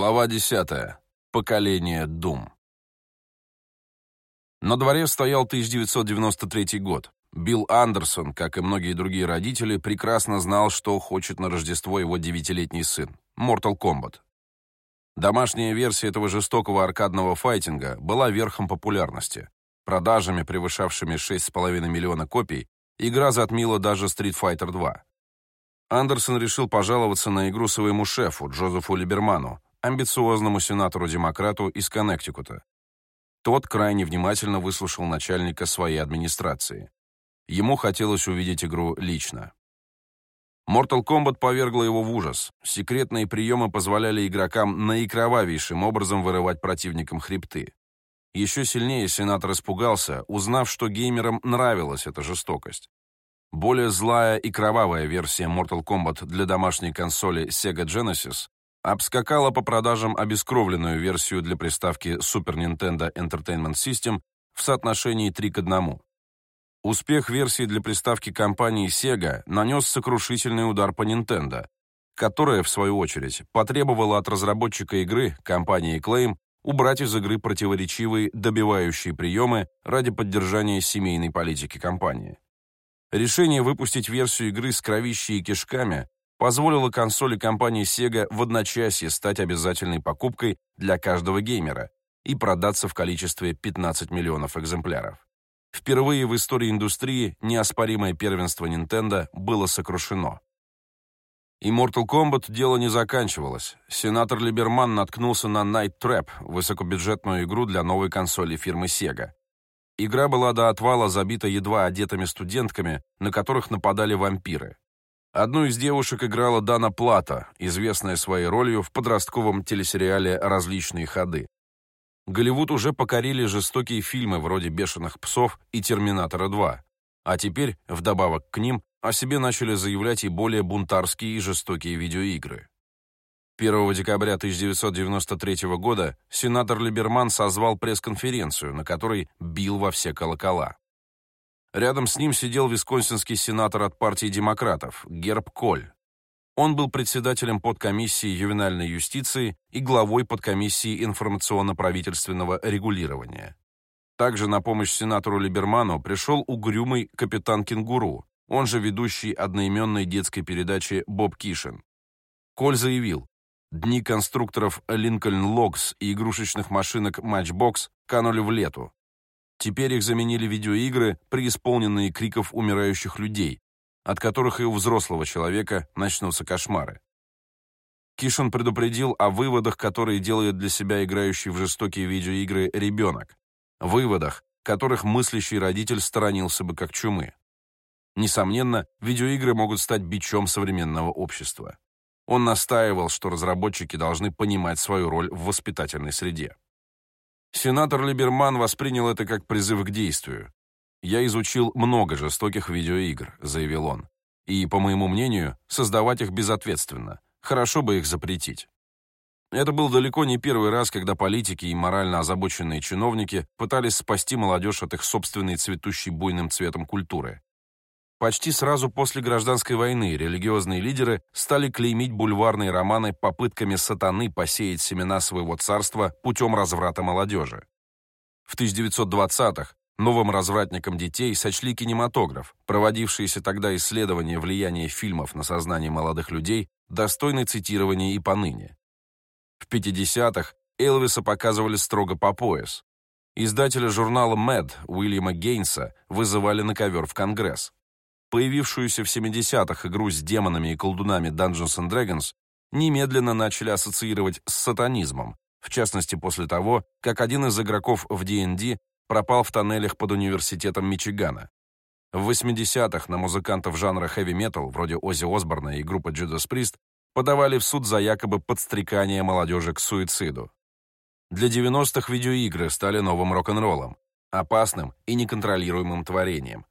Глава 10. Поколение Дум. На дворе стоял 1993 год. Билл Андерсон, как и многие другие родители, прекрасно знал, что хочет на Рождество его девятилетний сын — Mortal Kombat. Домашняя версия этого жестокого аркадного файтинга была верхом популярности. Продажами, превышавшими 6,5 миллиона копий, игра затмила даже Street Fighter 2. Андерсон решил пожаловаться на игру своему шефу, Джозефу Либерману, амбициозному сенатору-демократу из Коннектикута. Тот крайне внимательно выслушал начальника своей администрации. Ему хотелось увидеть игру лично. Mortal Kombat повергла его в ужас. Секретные приемы позволяли игрокам наикровавейшим образом вырывать противникам хребты. Еще сильнее сенатор испугался, узнав, что геймерам нравилась эта жестокость. Более злая и кровавая версия Mortal Kombat для домашней консоли Sega Genesis обскакала по продажам обескровленную версию для приставки Super Nintendo Entertainment System в соотношении 3 к 1. Успех версии для приставки компании Sega нанес сокрушительный удар по Nintendo, которая, в свою очередь, потребовала от разработчика игры, компании Claim, убрать из игры противоречивые добивающие приемы ради поддержания семейной политики компании. Решение выпустить версию игры с кровищей и кишками позволило консоли компании Sega в одночасье стать обязательной покупкой для каждого геймера и продаться в количестве 15 миллионов экземпляров. Впервые в истории индустрии неоспоримое первенство Nintendo было сокрушено. И Mortal Kombat дело не заканчивалось. Сенатор Либерман наткнулся на Night Trap, высокобюджетную игру для новой консоли фирмы Sega. Игра была до отвала забита едва одетыми студентками, на которых нападали вампиры. Одну из девушек играла Дана Плата, известная своей ролью в подростковом телесериале «Различные ходы». Голливуд уже покорили жестокие фильмы вроде «Бешеных псов» и «Терминатора 2», а теперь, вдобавок к ним, о себе начали заявлять и более бунтарские и жестокие видеоигры. 1 декабря 1993 года сенатор Либерман созвал пресс-конференцию, на которой бил во все колокола. Рядом с ним сидел висконсинский сенатор от партии демократов Герб Коль. Он был председателем подкомиссии ювенальной юстиции и главой подкомиссии информационно-правительственного регулирования. Также на помощь сенатору Либерману пришел угрюмый капитан Кенгуру, он же ведущий одноименной детской передачи Боб Кишин. Коль заявил, дни конструкторов Lincoln Logs и игрушечных машинок Matchbox канули в лету. Теперь их заменили видеоигры, преисполненные криков умирающих людей, от которых и у взрослого человека начнутся кошмары. Кишин предупредил о выводах, которые делает для себя играющий в жестокие видеоигры ребенок. Выводах, которых мыслящий родитель сторонился бы как чумы. Несомненно, видеоигры могут стать бичом современного общества. Он настаивал, что разработчики должны понимать свою роль в воспитательной среде. Сенатор Либерман воспринял это как призыв к действию. «Я изучил много жестоких видеоигр», — заявил он. «И, по моему мнению, создавать их безответственно. Хорошо бы их запретить». Это был далеко не первый раз, когда политики и морально озабоченные чиновники пытались спасти молодежь от их собственной цветущей буйным цветом культуры. Почти сразу после гражданской войны религиозные лидеры стали клеймить бульварные романы попытками сатаны посеять семена своего царства путем разврата молодежи. В 1920-х новым развратникам детей сочли кинематограф, проводившиеся тогда исследования влияния фильмов на сознание молодых людей, достойны цитирования и поныне. В 50-х Элвиса показывали строго по пояс. Издателя журнала Mad Уильяма Гейнса вызывали на ковер в Конгресс. Появившуюся в 70-х игру с демонами и колдунами Dungeons and Dragons немедленно начали ассоциировать с сатанизмом, в частности после того, как один из игроков в D&D пропал в тоннелях под университетом Мичигана. В 80-х на музыкантов жанра хэви-метал, вроде Оззи Осборна и группы Judas Priest, подавали в суд за якобы подстрекание молодежи к суициду. Для 90-х видеоигры стали новым рок-н-роллом, опасным и неконтролируемым творением,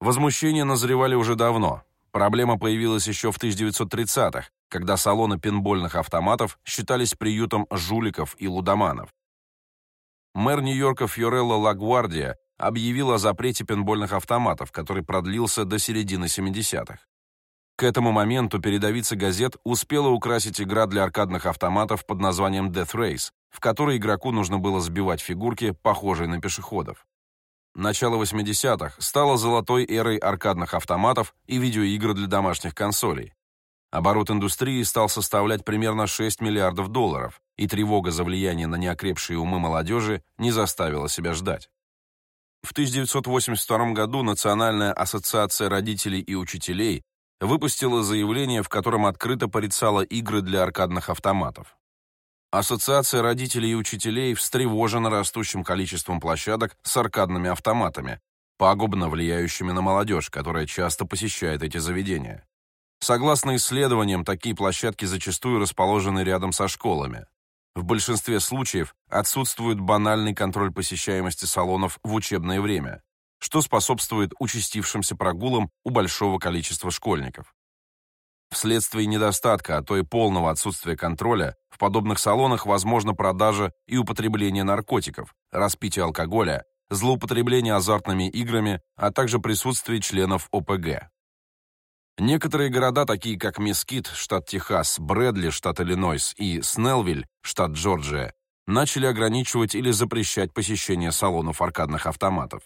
Возмущения назревали уже давно. Проблема появилась еще в 1930-х, когда салоны пинбольных автоматов считались приютом жуликов и лудоманов. Мэр Нью-Йорка Фьорелло Лагвардия объявил о запрете пинбольных автоматов, который продлился до середины 70-х. К этому моменту передовица газет успела украсить игра для аркадных автоматов под названием Death Race, в которой игроку нужно было сбивать фигурки, похожие на пешеходов. Начало 80-х стало золотой эрой аркадных автоматов и видеоигр для домашних консолей. Оборот индустрии стал составлять примерно 6 миллиардов долларов, и тревога за влияние на неокрепшие умы молодежи не заставила себя ждать. В 1982 году Национальная ассоциация родителей и учителей выпустила заявление, в котором открыто порицала игры для аркадных автоматов. Ассоциация родителей и учителей встревожена растущим количеством площадок с аркадными автоматами, пагубно влияющими на молодежь, которая часто посещает эти заведения. Согласно исследованиям, такие площадки зачастую расположены рядом со школами. В большинстве случаев отсутствует банальный контроль посещаемости салонов в учебное время, что способствует участившимся прогулам у большого количества школьников. Вследствие недостатка, а то и полного отсутствия контроля, в подобных салонах возможна продажа и употребление наркотиков, распитие алкоголя, злоупотребление азартными играми, а также присутствие членов ОПГ. Некоторые города, такие как Мескит, штат Техас, Брэдли, штат Иллинойс и Снелвиль, штат Джорджия, начали ограничивать или запрещать посещение салонов аркадных автоматов.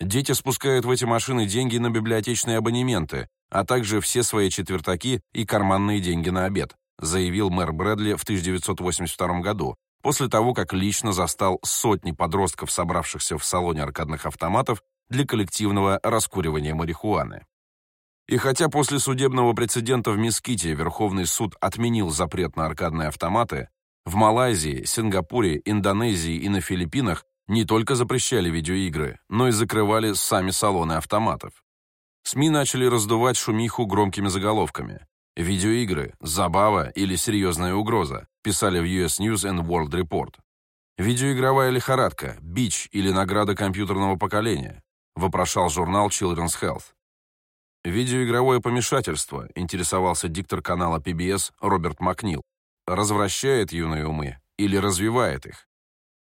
Дети спускают в эти машины деньги на библиотечные абонементы, а также все свои четвертаки и карманные деньги на обед, заявил мэр Брэдли в 1982 году, после того, как лично застал сотни подростков, собравшихся в салоне аркадных автоматов для коллективного раскуривания марихуаны. И хотя после судебного прецедента в Меските Верховный суд отменил запрет на аркадные автоматы, в Малайзии, Сингапуре, Индонезии и на Филиппинах не только запрещали видеоигры, но и закрывали сами салоны автоматов. СМИ начали раздувать шумиху громкими заголовками. «Видеоигры, забава или серьезная угроза», писали в US News and World Report. «Видеоигровая лихорадка, бич или награда компьютерного поколения», вопрошал журнал Children's Health. Видеоигровое помешательство, интересовался диктор канала PBS Роберт Макнил, развращает юные умы или развивает их?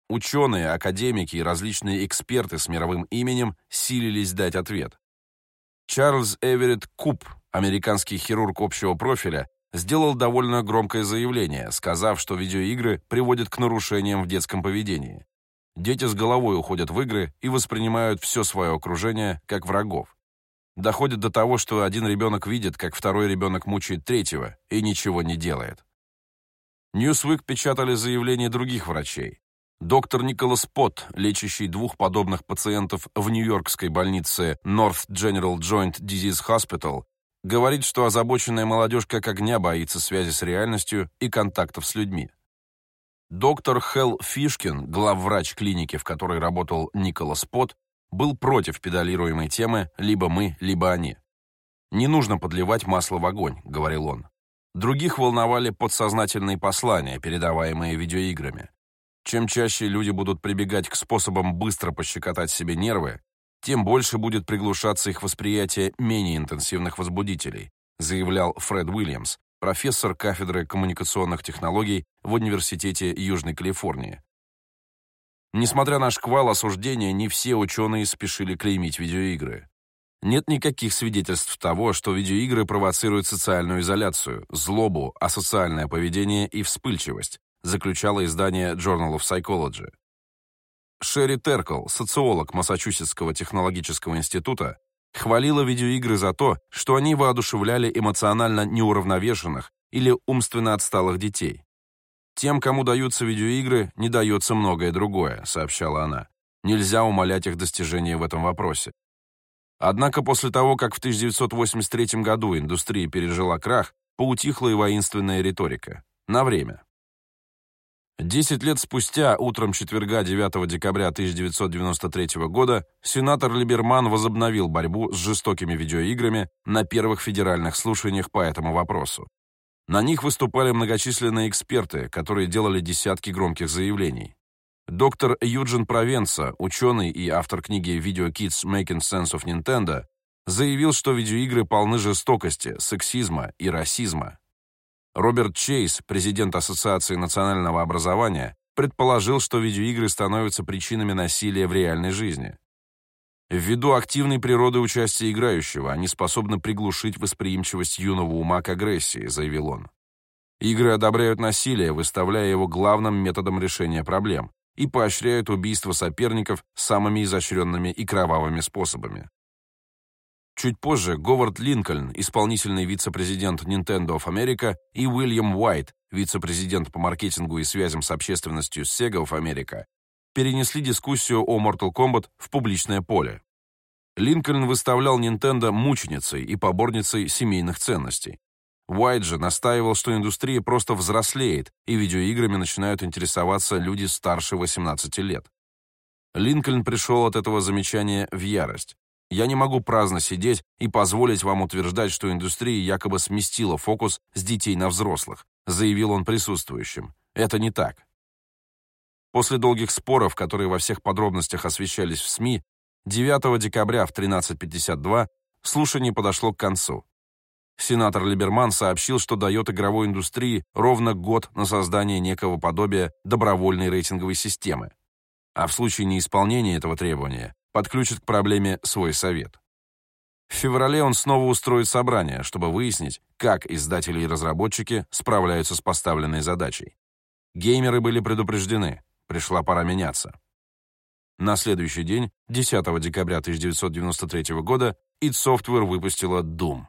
Ученые, академики и различные эксперты с мировым именем силились дать ответ. Чарльз Эверетт Куб, американский хирург общего профиля, сделал довольно громкое заявление, сказав, что видеоигры приводят к нарушениям в детском поведении. Дети с головой уходят в игры и воспринимают все свое окружение как врагов. Доходит до того, что один ребенок видит, как второй ребенок мучает третьего и ничего не делает. Ньюсвик печатали заявления других врачей. Доктор Николас Пот, лечащий двух подобных пациентов в нью-йоркской больнице North General Joint Disease Hospital, говорит, что озабоченная молодежь как огня боится связи с реальностью и контактов с людьми. Доктор Хелл Фишкин, главврач клиники, в которой работал Николас Пот, был против педалируемой темы «либо мы, либо они». «Не нужно подливать масло в огонь», — говорил он. Других волновали подсознательные послания, передаваемые видеоиграми. Чем чаще люди будут прибегать к способам быстро пощекотать себе нервы, тем больше будет приглушаться их восприятие менее интенсивных возбудителей, заявлял Фред Уильямс, профессор кафедры коммуникационных технологий в Университете Южной Калифорнии. Несмотря на шквал осуждения, не все ученые спешили клеймить видеоигры. Нет никаких свидетельств того, что видеоигры провоцируют социальную изоляцию, злобу, асоциальное поведение и вспыльчивость, заключало издание Journal of Psychology. Шерри Теркл, социолог Массачусетского технологического института, хвалила видеоигры за то, что они воодушевляли эмоционально неуравновешенных или умственно отсталых детей. «Тем, кому даются видеоигры, не дается многое другое», — сообщала она. «Нельзя умалять их достижения в этом вопросе». Однако после того, как в 1983 году индустрия пережила крах, поутихла и воинственная риторика. На время. Десять лет спустя, утром четверга 9 декабря 1993 года, сенатор Либерман возобновил борьбу с жестокими видеоиграми на первых федеральных слушаниях по этому вопросу. На них выступали многочисленные эксперты, которые делали десятки громких заявлений. Доктор Юджин Провенца, ученый и автор книги «Video Kids Making Sense of Nintendo», заявил, что видеоигры полны жестокости, сексизма и расизма. Роберт Чейз, президент Ассоциации национального образования, предположил, что видеоигры становятся причинами насилия в реальной жизни. Ввиду активной природы участия играющего, они способны приглушить восприимчивость юного ума к агрессии, заявил он. Игры одобряют насилие, выставляя его главным методом решения проблем, и поощряют убийство соперников самыми изощренными и кровавыми способами. Чуть позже Говард Линкольн, исполнительный вице-президент Nintendo of America, и Уильям Уайт, вице-президент по маркетингу и связям с общественностью Sega of America, перенесли дискуссию о Mortal Kombat в публичное поле. Линкольн выставлял Nintendo мученицей и поборницей семейных ценностей. Уайт же настаивал, что индустрия просто взрослеет, и видеоиграми начинают интересоваться люди старше 18 лет. Линкольн пришел от этого замечания в ярость. «Я не могу праздно сидеть и позволить вам утверждать, что индустрия якобы сместила фокус с детей на взрослых», заявил он присутствующим. «Это не так. После долгих споров, которые во всех подробностях освещались в СМИ, 9 декабря в 13.52 слушание подошло к концу. Сенатор Либерман сообщил, что дает игровой индустрии ровно год на создание некого подобия добровольной рейтинговой системы, а в случае неисполнения этого требования подключит к проблеме свой совет. В феврале он снова устроит собрание, чтобы выяснить, как издатели и разработчики справляются с поставленной задачей. Геймеры были предупреждены, Пришла пора меняться. На следующий день, 10 декабря 1993 года, id Software выпустила Doom.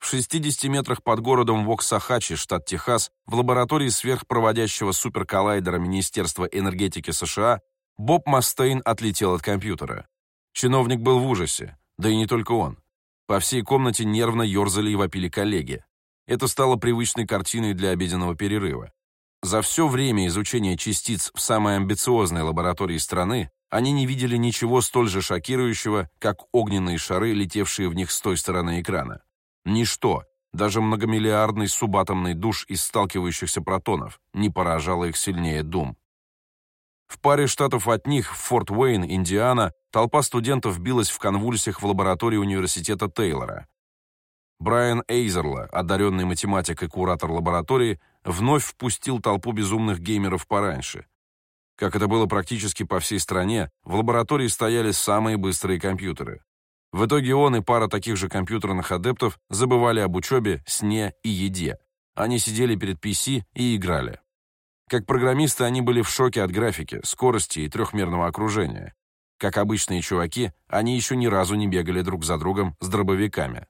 В 60 метрах под городом Воксахачи, штат Техас, в лаборатории сверхпроводящего суперколлайдера Министерства энергетики США Боб Мастейн отлетел от компьютера. Чиновник был в ужасе, да и не только он. По всей комнате нервно ерзали и вопили коллеги. Это стало привычной картиной для обеденного перерыва. За все время изучения частиц в самой амбициозной лаборатории страны они не видели ничего столь же шокирующего, как огненные шары, летевшие в них с той стороны экрана. Ничто, даже многомиллиардный субатомный душ из сталкивающихся протонов, не поражало их сильнее дум. В паре штатов от них, в Форт Уэйн, Индиана, толпа студентов билась в конвульсиях в лаборатории университета Тейлора. Брайан Эйзерла, одаренный математик и куратор лаборатории, вновь впустил толпу безумных геймеров пораньше. Как это было практически по всей стране, в лаборатории стояли самые быстрые компьютеры. В итоге он и пара таких же компьютерных адептов забывали об учебе, сне и еде. Они сидели перед PC и играли. Как программисты они были в шоке от графики, скорости и трехмерного окружения. Как обычные чуваки, они еще ни разу не бегали друг за другом с дробовиками.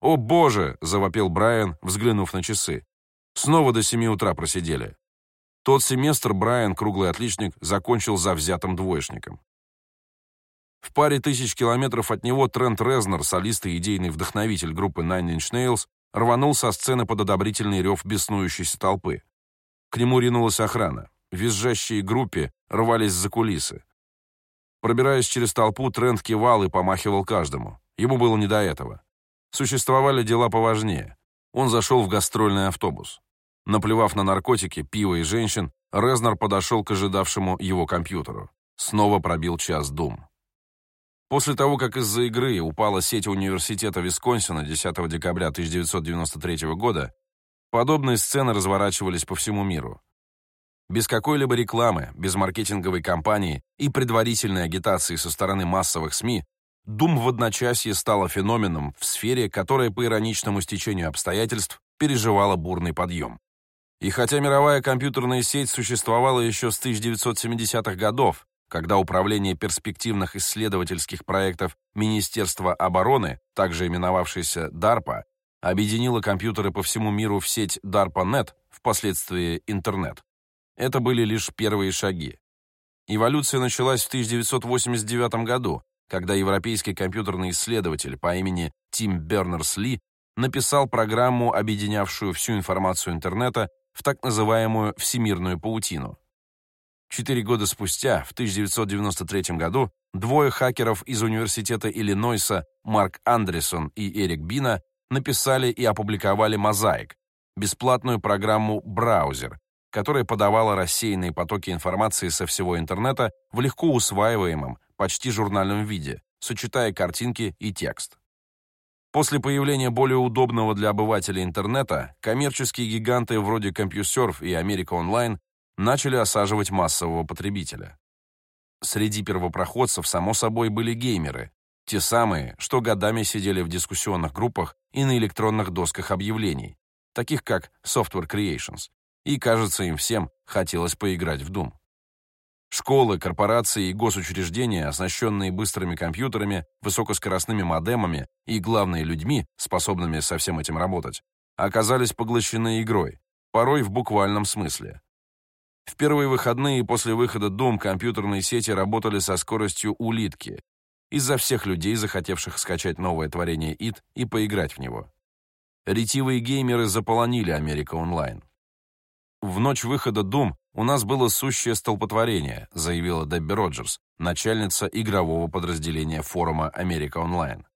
«О боже!» — завопил Брайан, взглянув на часы. Снова до семи утра просидели. Тот семестр Брайан, круглый отличник, закончил за взятым двоечником. В паре тысяч километров от него Трент Резнер, солист и идейный вдохновитель группы Nine Inch Nails, рванул со сцены под одобрительный рев беснующейся толпы. К нему ринулась охрана. Визжащие группе рвались за кулисы. Пробираясь через толпу, Трент кивал и помахивал каждому. Ему было не до этого. Существовали дела поважнее. Он зашел в гастрольный автобус. Наплевав на наркотики, пиво и женщин, Резнер подошел к ожидавшему его компьютеру. Снова пробил час дум. После того, как из-за игры упала сеть университета Висконсина 10 декабря 1993 года, подобные сцены разворачивались по всему миру. Без какой-либо рекламы, без маркетинговой кампании и предварительной агитации со стороны массовых СМИ Дум в одночасье стала феноменом в сфере, которая по ироничному стечению обстоятельств переживала бурный подъем. И хотя мировая компьютерная сеть существовала еще с 1970-х годов, когда Управление перспективных исследовательских проектов Министерства обороны, также именовавшееся DARPA, объединило компьютеры по всему миру в сеть DARPANET, впоследствии интернет. Это были лишь первые шаги. Эволюция началась в 1989 году, когда европейский компьютерный исследователь по имени Тим Бернерс-Ли написал программу, объединявшую всю информацию интернета в так называемую «всемирную паутину». Четыре года спустя, в 1993 году, двое хакеров из Университета Иллинойса Марк Андерсон и Эрик Бина написали и опубликовали «Мозаик» — бесплатную программу «Браузер», которая подавала рассеянные потоки информации со всего интернета в легко усваиваемом, почти журнальном виде, сочетая картинки и текст. После появления более удобного для обывателя интернета, коммерческие гиганты вроде CompuServe и Америка Онлайн начали осаживать массового потребителя. Среди первопроходцев, само собой, были геймеры, те самые, что годами сидели в дискуссионных группах и на электронных досках объявлений, таких как Software Creations, и, кажется, им всем хотелось поиграть в Doom. Школы, корпорации и госучреждения, оснащенные быстрыми компьютерами, высокоскоростными модемами и, главное, людьми, способными со всем этим работать, оказались поглощены игрой, порой в буквальном смысле. В первые выходные после выхода Doom компьютерные сети работали со скоростью улитки, из-за всех людей, захотевших скачать новое творение id и поиграть в него. Ретивые геймеры заполонили Америка онлайн. В ночь выхода Doom у нас было сущее столпотворение, заявила Дебби Роджерс, начальница игрового подразделения форума Америка онлайн.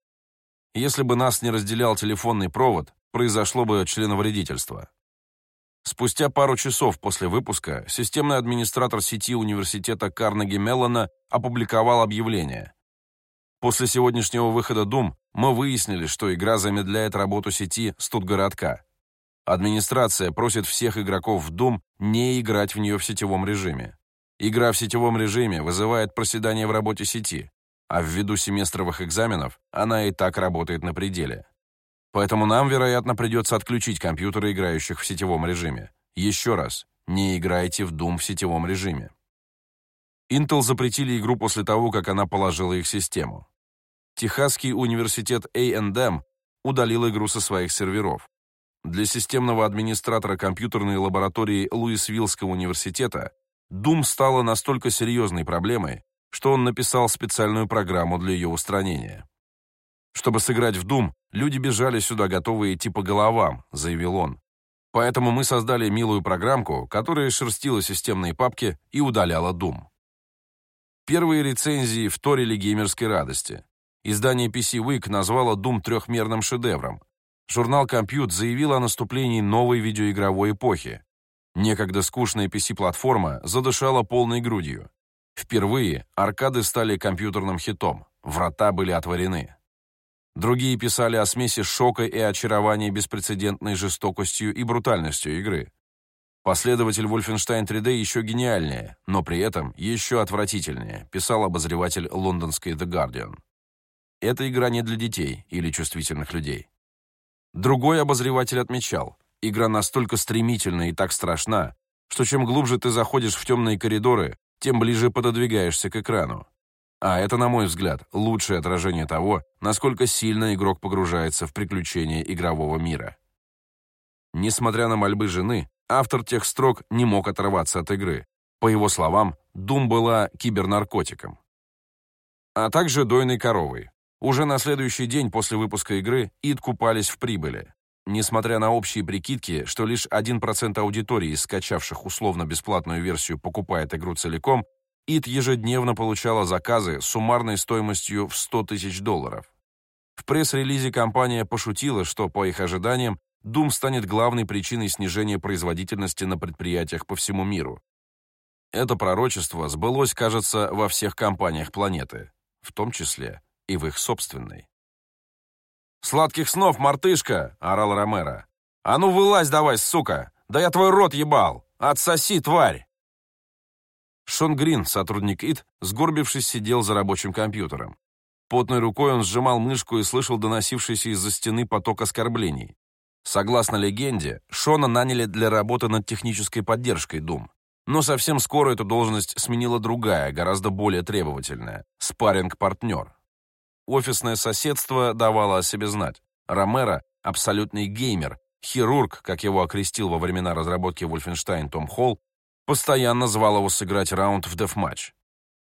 Если бы нас не разделял телефонный провод, произошло бы членовредительство. Спустя пару часов после выпуска системный администратор сети университета Карнеги Меллона опубликовал объявление. После сегодняшнего выхода Doom мы выяснили, что игра замедляет работу сети студгородка. Администрация просит всех игроков в Doom не играть в нее в сетевом режиме. Игра в сетевом режиме вызывает проседание в работе сети, а ввиду семестровых экзаменов она и так работает на пределе. Поэтому нам, вероятно, придется отключить компьютеры, играющих в сетевом режиме. Еще раз, не играйте в Doom в сетевом режиме. Intel запретили игру после того, как она положила их систему. Техасский университет A&M удалил игру со своих серверов. Для системного администратора компьютерной лаборатории Луисвиллского университета Doom стала настолько серьезной проблемой, что он написал специальную программу для ее устранения. Чтобы сыграть в Doom, люди бежали сюда готовые идти по головам, заявил он. Поэтому мы создали милую программку, которая шерстила системные папки и удаляла Doom. Первые рецензии вторили геймерской радости. Издание PC Week назвало Doom трехмерным шедевром. Журнал Compute заявил о наступлении новой видеоигровой эпохи. Некогда скучная PC-платформа задышала полной грудью. Впервые аркады стали компьютерным хитом, врата были отворены. Другие писали о смеси шока и очарования беспрецедентной жестокостью и брутальностью игры. Последователь Wolfenstein 3D еще гениальнее, но при этом еще отвратительнее, писал обозреватель лондонской The Guardian. Эта игра не для детей или чувствительных людей. Другой обозреватель отмечал, игра настолько стремительна и так страшна, что чем глубже ты заходишь в темные коридоры, тем ближе пододвигаешься к экрану. А это, на мой взгляд, лучшее отражение того, насколько сильно игрок погружается в приключения игрового мира. Несмотря на мольбы жены, автор тех строк не мог оторваться от игры. По его словам, Doom была кибернаркотиком. А также дойной коровой. Уже на следующий день после выпуска игры id купались в прибыли. Несмотря на общие прикидки, что лишь 1% аудитории, скачавших условно-бесплатную версию, покупает игру целиком, id ежедневно получала заказы суммарной стоимостью в 100 тысяч долларов. В пресс-релизе компания пошутила, что, по их ожиданиям, Doom станет главной причиной снижения производительности на предприятиях по всему миру. Это пророчество сбылось, кажется, во всех компаниях планеты, в том числе и в их собственной. «Сладких снов, мартышка!» — орал Ромеро. «А ну вылазь давай, сука! Да я твой рот ебал! Отсоси, тварь!» Шон Грин, сотрудник ИТ, сгорбившись, сидел за рабочим компьютером. Потной рукой он сжимал мышку и слышал доносившийся из-за стены поток оскорблений. Согласно легенде, Шона наняли для работы над технической поддержкой Doom. Но совсем скоро эту должность сменила другая, гораздо более требовательная – спарринг-партнер. Офисное соседство давало о себе знать. Ромеро — абсолютный геймер, хирург, как его окрестил во времена разработки Wolfenstein Том Холл, постоянно звал его сыграть раунд в дефматч.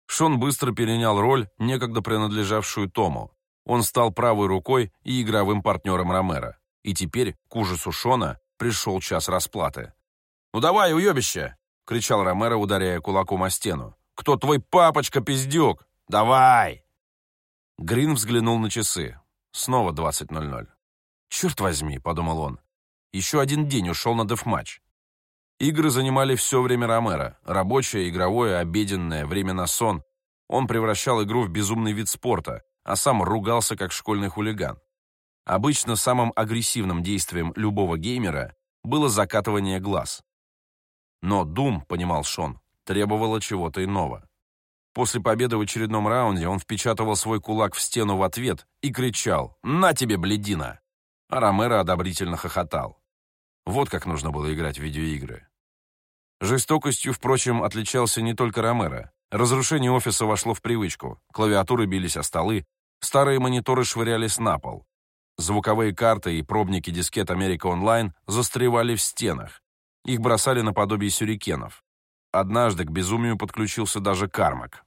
Шон быстро перенял роль, некогда принадлежавшую Тому. Он стал правой рукой и игровым партнером Ромеро. И теперь, к ужасу Шона, пришел час расплаты. «Ну давай, уебище!» — кричал Ромеро, ударяя кулаком о стену. «Кто твой папочка, пиздюк? Давай!» Грин взглянул на часы. Снова 20.00. «Черт возьми», — подумал он. «Еще один день ушел на дефматч». Игры занимали все время Ромера. Рабочее, игровое, обеденное, время на сон. Он превращал игру в безумный вид спорта, а сам ругался как школьный хулиган. Обычно самым агрессивным действием любого геймера было закатывание глаз. Но Doom, понимал Шон, требовало чего-то иного. После победы в очередном раунде он впечатывал свой кулак в стену в ответ и кричал «На тебе, бледина!» А Ромеро одобрительно хохотал. Вот как нужно было играть в видеоигры. Жестокостью, впрочем, отличался не только Ромеро. Разрушение офиса вошло в привычку. Клавиатуры бились о столы, старые мониторы швырялись на пол. Звуковые карты и пробники дискет Америка Онлайн застревали в стенах. Их бросали наподобие сюрикенов. Однажды к безумию подключился даже Кармак.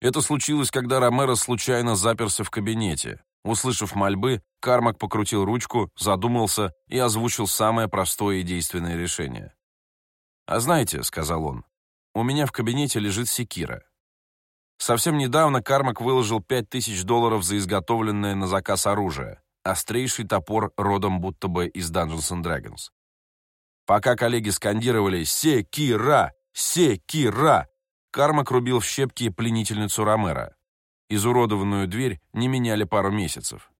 Это случилось, когда Ромеро случайно заперся в кабинете. Услышав мольбы, Кармак покрутил ручку, задумался и озвучил самое простое и действенное решение. «А знаете», — сказал он, — «у меня в кабинете лежит секира. Совсем недавно Кармак выложил 5000 долларов за изготовленное на заказ оружие, острейший топор родом будто бы из Dungeons and Dragons. Пока коллеги скандировали «Секира! Секира!», Кармак рубил в щепки пленительницу Ромера. Изуродованную дверь не меняли пару месяцев.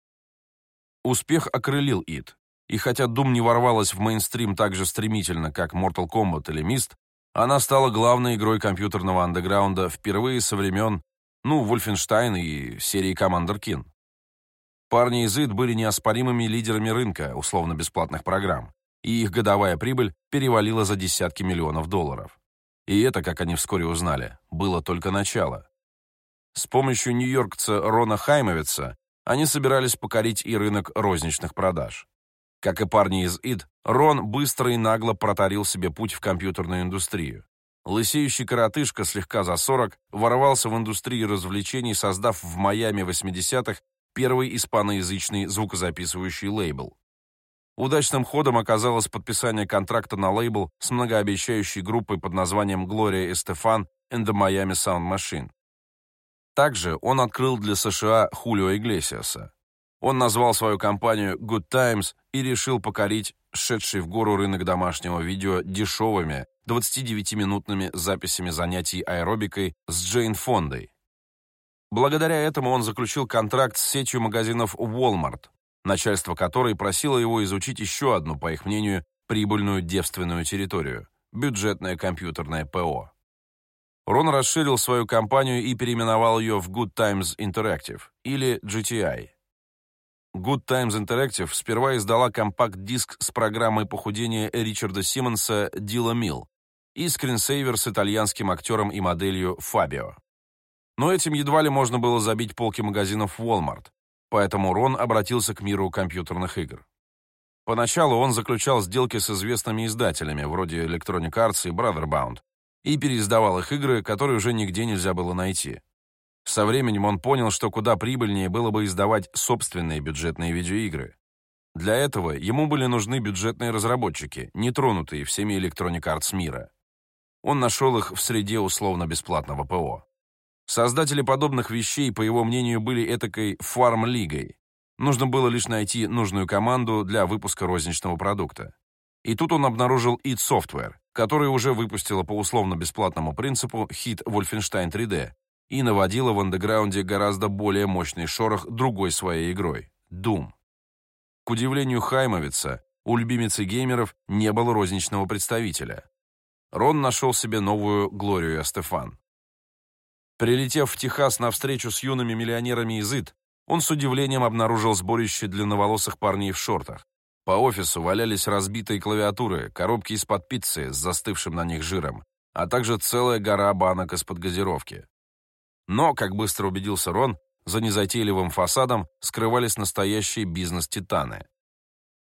Успех окрылил Ид, и хотя Doom не ворвалась в мейнстрим так же стремительно, как Mortal Kombat или Myst, она стала главной игрой компьютерного андеграунда впервые со времен, ну, Wolfenstein и серии Commander Keen. Парни из id были неоспоримыми лидерами рынка условно-бесплатных программ, и их годовая прибыль перевалила за десятки миллионов долларов. И это, как они вскоре узнали, было только начало. С помощью нью-йоркца Рона Хаймовица они собирались покорить и рынок розничных продаж. Как и парни из ИД, Рон быстро и нагло протарил себе путь в компьютерную индустрию. Лысеющий коротышка, слегка за 40, ворвался в индустрию развлечений, создав в Майами 80-х первый испаноязычный звукозаписывающий лейбл. Удачным ходом оказалось подписание контракта на лейбл с многообещающей группой под названием Gloria Estefan and the Miami Sound Machine. Также он открыл для США Хулио Иглесиаса. Он назвал свою компанию Good Times и решил покорить шедший в гору рынок домашнего видео дешевыми 29-минутными записями занятий аэробикой с Джейн Фондой. Благодаря этому он заключил контракт с сетью магазинов Walmart, начальство которой просило его изучить еще одну, по их мнению, прибыльную девственную территорию – бюджетное компьютерное ПО. Рон расширил свою компанию и переименовал ее в Good Times Interactive, или GTI. Good Times Interactive сперва издала компакт-диск с программой похудения Ричарда Симмонса «Дила Милл» и скринсейвер с итальянским актером и моделью Фабио. Но этим едва ли можно было забить полки магазинов Walmart, поэтому Рон обратился к миру компьютерных игр. Поначалу он заключал сделки с известными издателями, вроде Electronic Arts и Brotherbound, и переиздавал их игры, которые уже нигде нельзя было найти. Со временем он понял, что куда прибыльнее было бы издавать собственные бюджетные видеоигры. Для этого ему были нужны бюджетные разработчики, не тронутые всеми Electronic Arts мира. Он нашел их в среде условно-бесплатного ПО. Создатели подобных вещей, по его мнению, были этакой фарм-лигой. Нужно было лишь найти нужную команду для выпуска розничного продукта. И тут он обнаружил id Software, который уже выпустила по условно-бесплатному принципу хит Wolfenstein 3D, и наводила в андеграунде гораздо более мощный шорох другой своей игрой — Doom. К удивлению Хаймовица, у любимицы геймеров не было розничного представителя. Рон нашел себе новую Глорию Эстефан. Прилетев в Техас на встречу с юными миллионерами из ИТ, он с удивлением обнаружил сборище длинноволосых парней в шортах. По офису валялись разбитые клавиатуры, коробки из-под пиццы с застывшим на них жиром, а также целая гора банок из-под газировки. Но, как быстро убедился Рон, за незатейливым фасадом скрывались настоящие бизнес-титаны.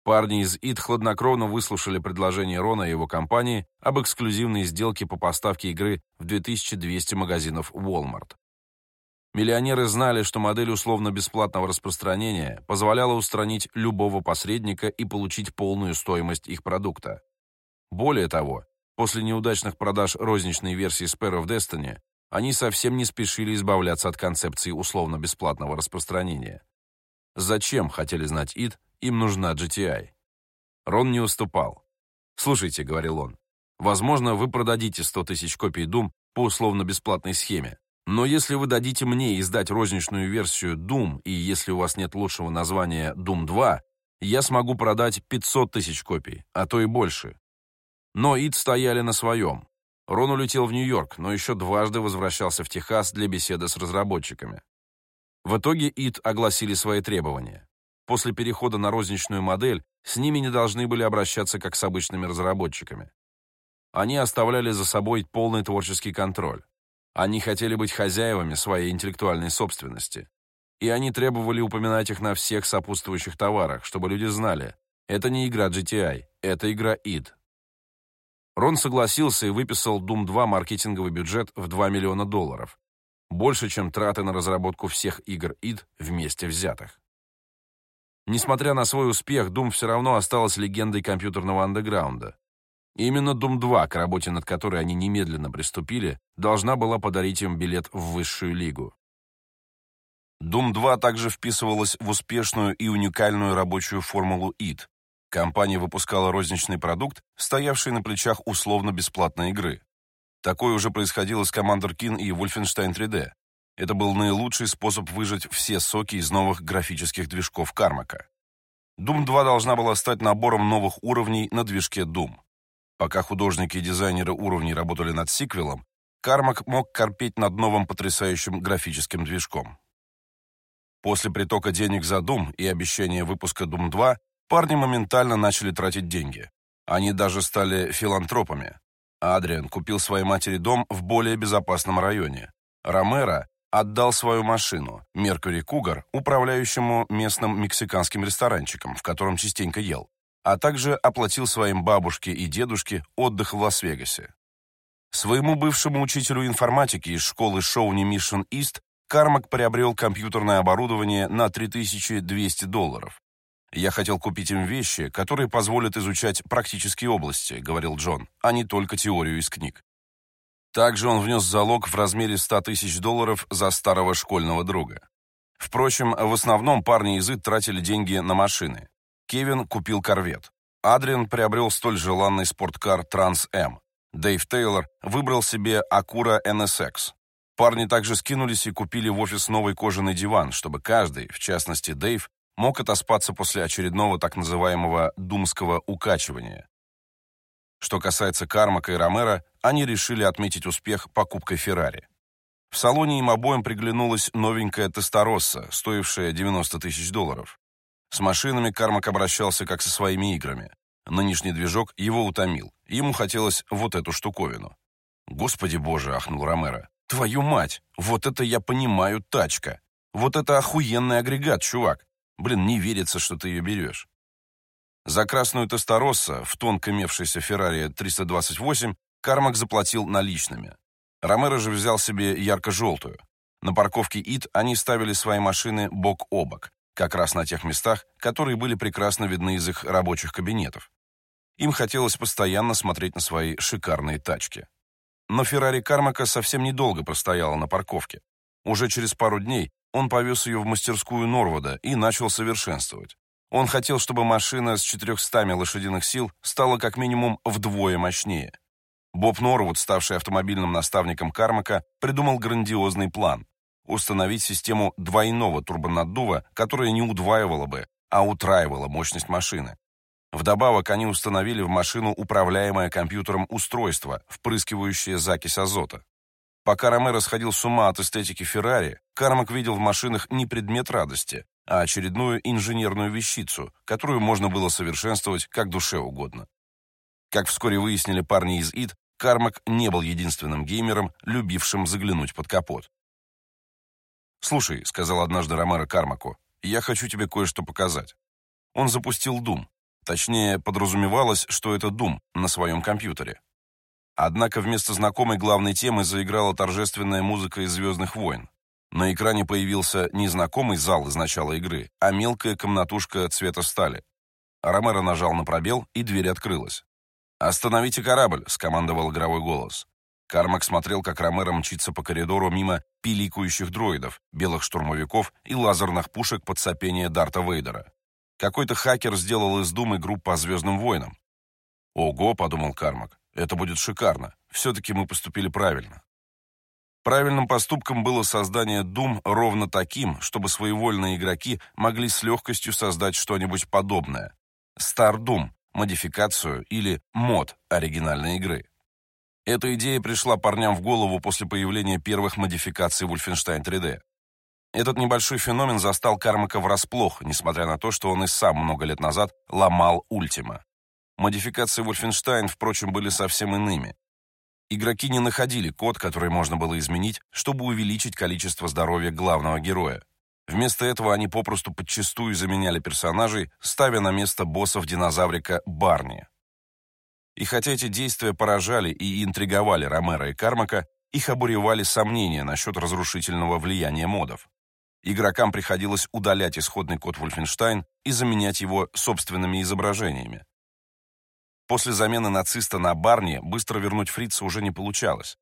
Парни из ИТ хладнокровно выслушали предложение Рона и его компании об эксклюзивной сделке по поставке игры в 2200 магазинов Walmart. Миллионеры знали, что модель условно-бесплатного распространения позволяла устранить любого посредника и получить полную стоимость их продукта. Более того, после неудачных продаж розничной версии Spare of Destiny, они совсем не спешили избавляться от концепции условно-бесплатного распространения. Зачем, хотели знать ИД, им нужна GTI? Рон не уступал. «Слушайте», — говорил он, — «возможно, вы продадите 100 тысяч копий Doom по условно-бесплатной схеме, но если вы дадите мне издать розничную версию Doom, и если у вас нет лучшего названия Doom 2, я смогу продать 500 тысяч копий, а то и больше». Но ИД стояли на своем. Рон улетел в Нью-Йорк, но еще дважды возвращался в Техас для беседы с разработчиками. В итоге ИТ огласили свои требования. После перехода на розничную модель с ними не должны были обращаться как с обычными разработчиками. Они оставляли за собой полный творческий контроль. Они хотели быть хозяевами своей интеллектуальной собственности. И они требовали упоминать их на всех сопутствующих товарах, чтобы люди знали, это не игра GTI, это игра id. Рон согласился и выписал Doom 2 маркетинговый бюджет в 2 миллиона долларов. Больше, чем траты на разработку всех игр id вместе взятых. Несмотря на свой успех, Doom все равно осталась легендой компьютерного андеграунда. Именно Doom 2, к работе над которой они немедленно приступили, должна была подарить им билет в высшую лигу. Doom 2 также вписывалась в успешную и уникальную рабочую формулу id. Компания выпускала розничный продукт, стоявший на плечах условно-бесплатной игры. Такое уже происходило с Commander Keen и Wolfenstein 3D. Это был наилучший способ выжать все соки из новых графических движков Кармака. Doom 2 должна была стать набором новых уровней на движке Doom. Пока художники и дизайнеры уровней работали над сиквелом, Кармак мог корпеть над новым потрясающим графическим движком. После притока денег за Doom и обещания выпуска Doom 2, парни моментально начали тратить деньги. Они даже стали филантропами. Адриан купил своей матери дом в более безопасном районе. Ромеро отдал свою машину, Меркури Кугар, управляющему местным мексиканским ресторанчиком, в котором частенько ел а также оплатил своим бабушке и дедушке отдых в Лас-Вегасе. Своему бывшему учителю информатики из школы Шоуни Mission East Кармак приобрел компьютерное оборудование на 3200 долларов. «Я хотел купить им вещи, которые позволят изучать практические области», — говорил Джон, а не только теорию из книг. Также он внес залог в размере 100 тысяч долларов за старого школьного друга. Впрочем, в основном парни из ИТ тратили деньги на машины. Кевин купил корвет. Адриан приобрел столь желанный спорткар Транс-М. Дэйв Тейлор выбрал себе Акура NSX. Парни также скинулись и купили в офис новый кожаный диван, чтобы каждый, в частности Дэйв, мог отоспаться после очередного так называемого «думского укачивания». Что касается Кармака и Ромера, они решили отметить успех покупкой Феррари. В салоне им обоим приглянулась новенькая Тестороса, стоившая 90 тысяч долларов. С машинами Кармак обращался как со своими играми. Нынешний движок его утомил. Ему хотелось вот эту штуковину. «Господи боже!» — ахнул Ромеро. «Твою мать! Вот это я понимаю тачка! Вот это охуенный агрегат, чувак! Блин, не верится, что ты ее берешь!» За красную Тестороса, в тонко имевшейся Феррари 328, Кармак заплатил наличными. Ромеро же взял себе ярко-желтую. На парковке ИТ они ставили свои машины бок о бок как раз на тех местах, которые были прекрасно видны из их рабочих кабинетов. Им хотелось постоянно смотреть на свои шикарные тачки. Но Феррари Кармака совсем недолго простояла на парковке. Уже через пару дней он повез ее в мастерскую Норвода и начал совершенствовать. Он хотел, чтобы машина с 400 лошадиных сил стала как минимум вдвое мощнее. Боб Норвуд, ставший автомобильным наставником Кармака, придумал грандиозный план установить систему двойного турбонаддува, которая не удваивала бы, а утраивала мощность машины. Вдобавок они установили в машину управляемое компьютером устройство, впрыскивающее закись азота. Пока Ромеро сходил с ума от эстетики Феррари, Кармак видел в машинах не предмет радости, а очередную инженерную вещицу, которую можно было совершенствовать как душе угодно. Как вскоре выяснили парни из ИД, Кармак не был единственным геймером, любившим заглянуть под капот. «Слушай», — сказал однажды Ромеро Кармаку, — «я хочу тебе кое-что показать». Он запустил Doom. Точнее, подразумевалось, что это Doom на своем компьютере. Однако вместо знакомой главной темы заиграла торжественная музыка из «Звездных войн». На экране появился не знакомый зал из начала игры, а мелкая комнатушка цвета стали. Ромеро нажал на пробел, и дверь открылась. «Остановите корабль», — скомандовал игровой голос. Кармак смотрел, как Ромеро мчится по коридору мимо пиликающих дроидов, белых штурмовиков и лазерных пушек под сопение Дарта Вейдера. Какой-то хакер сделал из Думы группу по Звездным войнам. «Ого», — подумал Кармак, — «это будет шикарно. Все-таки мы поступили правильно». Правильным поступком было создание Doom ровно таким, чтобы своевольные игроки могли с легкостью создать что-нибудь подобное. Star Doom, модификацию или мод оригинальной игры. Эта идея пришла парням в голову после появления первых модификаций Wolfenstein 3D. Этот небольшой феномен застал Кармака врасплох, несмотря на то, что он и сам много лет назад ломал Ультима. Модификации Wolfenstein, впрочем, были совсем иными. Игроки не находили код, который можно было изменить, чтобы увеличить количество здоровья главного героя. Вместо этого они попросту подчастую заменяли персонажей, ставя на место боссов-динозаврика Барни. И хотя эти действия поражали и интриговали Ромеро и Кармака, их обуревали сомнения насчет разрушительного влияния модов. Игрокам приходилось удалять исходный код Wolfenstein и заменять его собственными изображениями. После замены нациста на Барни быстро вернуть фрица уже не получалось.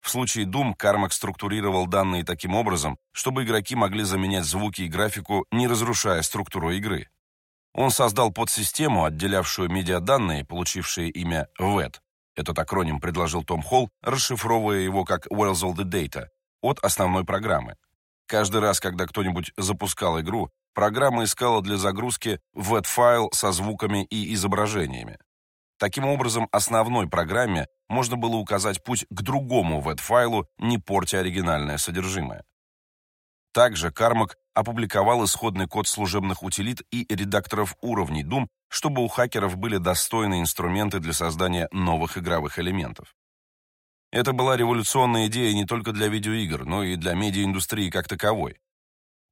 В случае Doom Кармак структурировал данные таким образом, чтобы игроки могли заменять звуки и графику, не разрушая структуру игры. Он создал подсистему, отделявшую медиаданные, получившие имя WET. Этот акроним предложил Том Холл, расшифровывая его как Wells All the Data, от основной программы. Каждый раз, когда кто-нибудь запускал игру, программа искала для загрузки WET-файл со звуками и изображениями. Таким образом, основной программе можно было указать путь к другому WET-файлу, не портя оригинальное содержимое. Также Кармак опубликовал исходный код служебных утилит и редакторов уровней Doom, чтобы у хакеров были достойные инструменты для создания новых игровых элементов. Это была революционная идея не только для видеоигр, но и для медиаиндустрии как таковой.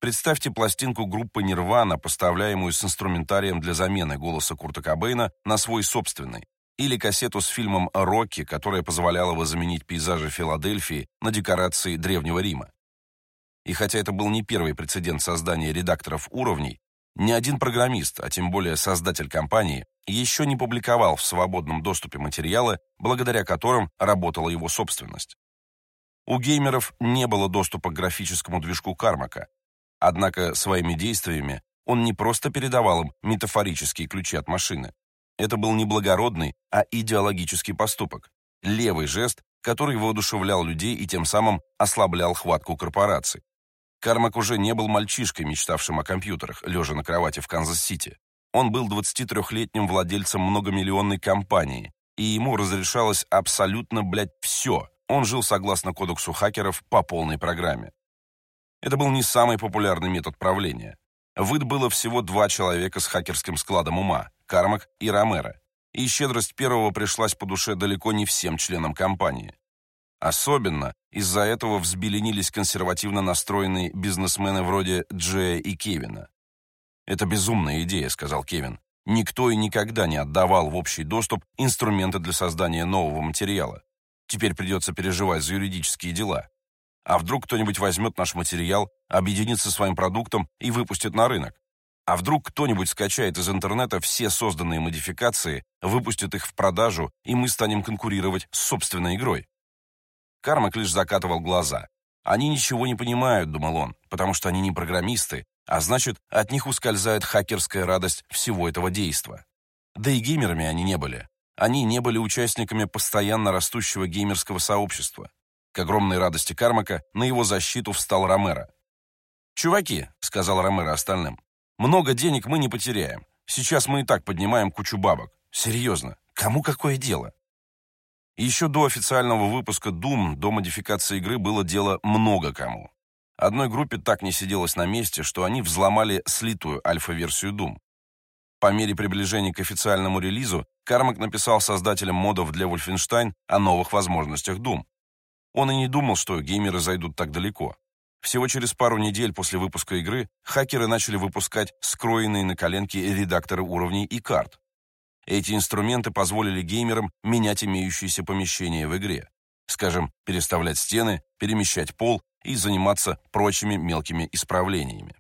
Представьте пластинку группы Nirvana, поставляемую с инструментарием для замены голоса Курта Кобейна на свой собственный, или кассету с фильмом «Рокки», которая позволяла бы заменить пейзажи Филадельфии на декорации Древнего Рима. И хотя это был не первый прецедент создания редакторов уровней, ни один программист, а тем более создатель компании, еще не публиковал в свободном доступе материалы, благодаря которым работала его собственность. У геймеров не было доступа к графическому движку Кармака, однако своими действиями он не просто передавал им метафорические ключи от машины. Это был не благородный, а идеологический поступок, левый жест, который воодушевлял людей и тем самым ослаблял хватку корпораций. Кармак уже не был мальчишкой, мечтавшим о компьютерах, лежа на кровати в Канзас-Сити. Он был 23-летним владельцем многомиллионной компании, и ему разрешалось абсолютно, блядь, все. Он жил согласно кодексу хакеров по полной программе. Это был не самый популярный метод правления. В ИД было всего два человека с хакерским складом ума – Кармак и Ромеро. И щедрость первого пришлась по душе далеко не всем членам компании. Особенно из-за этого взбеленились консервативно настроенные бизнесмены вроде Джея и Кевина. «Это безумная идея», — сказал Кевин. «Никто и никогда не отдавал в общий доступ инструменты для создания нового материала. Теперь придется переживать за юридические дела. А вдруг кто-нибудь возьмет наш материал, объединится своим продуктом и выпустит на рынок? А вдруг кто-нибудь скачает из интернета все созданные модификации, выпустит их в продажу, и мы станем конкурировать с собственной игрой? Кармак лишь закатывал глаза. «Они ничего не понимают», — думал он, «потому что они не программисты, а значит, от них ускользает хакерская радость всего этого действа». Да и геймерами они не были. Они не были участниками постоянно растущего геймерского сообщества. К огромной радости Кармака на его защиту встал Ромеро. «Чуваки», — сказал Ромеро остальным, — «много денег мы не потеряем. Сейчас мы и так поднимаем кучу бабок. Серьезно, кому какое дело?» Еще до официального выпуска Doom, до модификации игры было дело много кому. Одной группе так не сиделось на месте, что они взломали слитую альфа-версию Doom. По мере приближения к официальному релизу, Кармак написал создателям модов для Wolfenstein о новых возможностях Doom. Он и не думал, что геймеры зайдут так далеко. Всего через пару недель после выпуска игры хакеры начали выпускать скроенные на коленке редакторы уровней и карт. Эти инструменты позволили геймерам менять имеющиеся помещения в игре. Скажем, переставлять стены, перемещать пол и заниматься прочими мелкими исправлениями.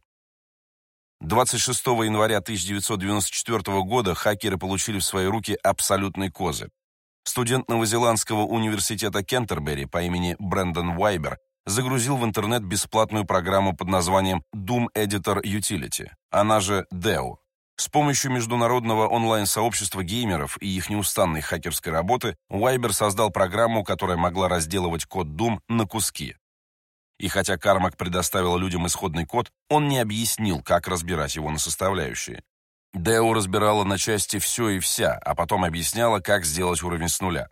26 января 1994 года хакеры получили в свои руки абсолютный козырь. Студент Новозеландского университета Кентербери по имени Брэндон Уайбер загрузил в интернет бесплатную программу под названием Doom Editor Utility, она же DEO. С помощью международного онлайн-сообщества геймеров и их неустанной хакерской работы Уайбер создал программу, которая могла разделывать код Doom на куски. И хотя Кармак предоставил людям исходный код, он не объяснил, как разбирать его на составляющие. Део разбирала на части все и вся, а потом объясняла, как сделать уровень с нуля.